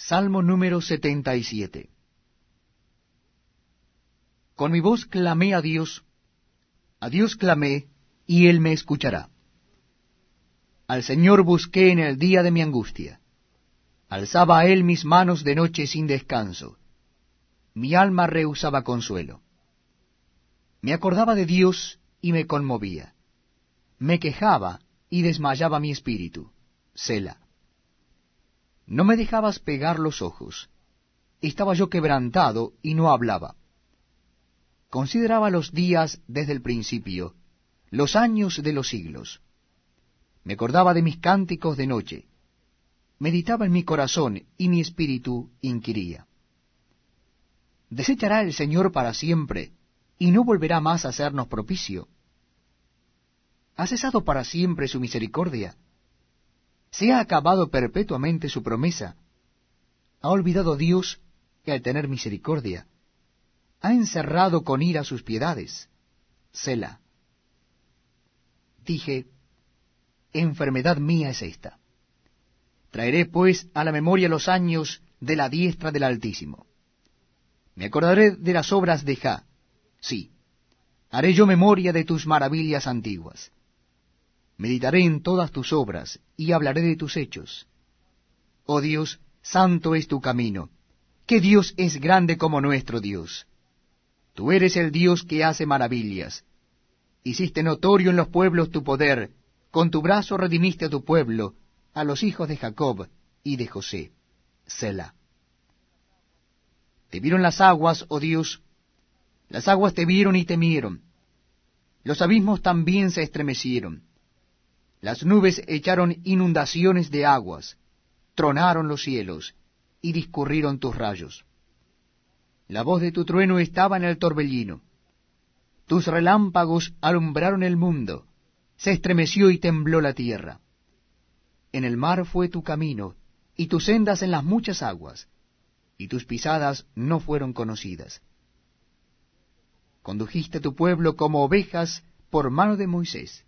Salmo número 77 Con mi voz clamé a Dios, a Dios clamé, y Él me escuchará. Al Señor busqué en el día de mi angustia. Alzaba a Él mis manos de noche sin descanso. Mi alma rehusaba consuelo. Me acordaba de Dios y me conmovía. Me quejaba y desmayaba mi espíritu. Sela. No me dejabas pegar los ojos. Estaba yo quebrantado y no hablaba. Consideraba los días desde el principio, los años de los siglos. Me acordaba de mis cánticos de noche. Meditaba en mi corazón y mi espíritu inquiría. ¿Desechará el Señor para siempre y no volverá más a hacernos propicio? ¿Ha cesado para siempre su misericordia? ¿Se ha acabado perpetuamente su promesa? ¿Ha olvidado Dios que al tener misericordia ha encerrado con ira sus piedades? Sela. Dije, enfermedad mía es esta. Traeré pues a la memoria los años de la diestra del Altísimo. Me acordaré de las obras de Ja. Sí, haré yo memoria de tus maravillas antiguas. Meditaré en todas tus obras y hablaré de tus hechos. Oh Dios, santo es tu camino. ¿Qué Dios es grande como nuestro Dios? Tú eres el Dios que hace maravillas. Hiciste notorio en los pueblos tu poder, con tu brazo redimiste a tu pueblo, a los hijos de Jacob y de José. Selah. Te vieron las aguas, oh Dios, las aguas te vieron y temieron. Los abismos también se estremecieron. Las nubes echaron inundaciones de aguas, tronaron los cielos, y discurrieron tus rayos. La voz de tu trueno estaba en el torbellino. Tus relámpagos alumbraron el mundo, se estremeció y tembló la tierra. En el mar fue tu camino, y tus sendas en las muchas aguas, y tus pisadas no fueron conocidas. Condujiste tu pueblo como ovejas por mano de Moisés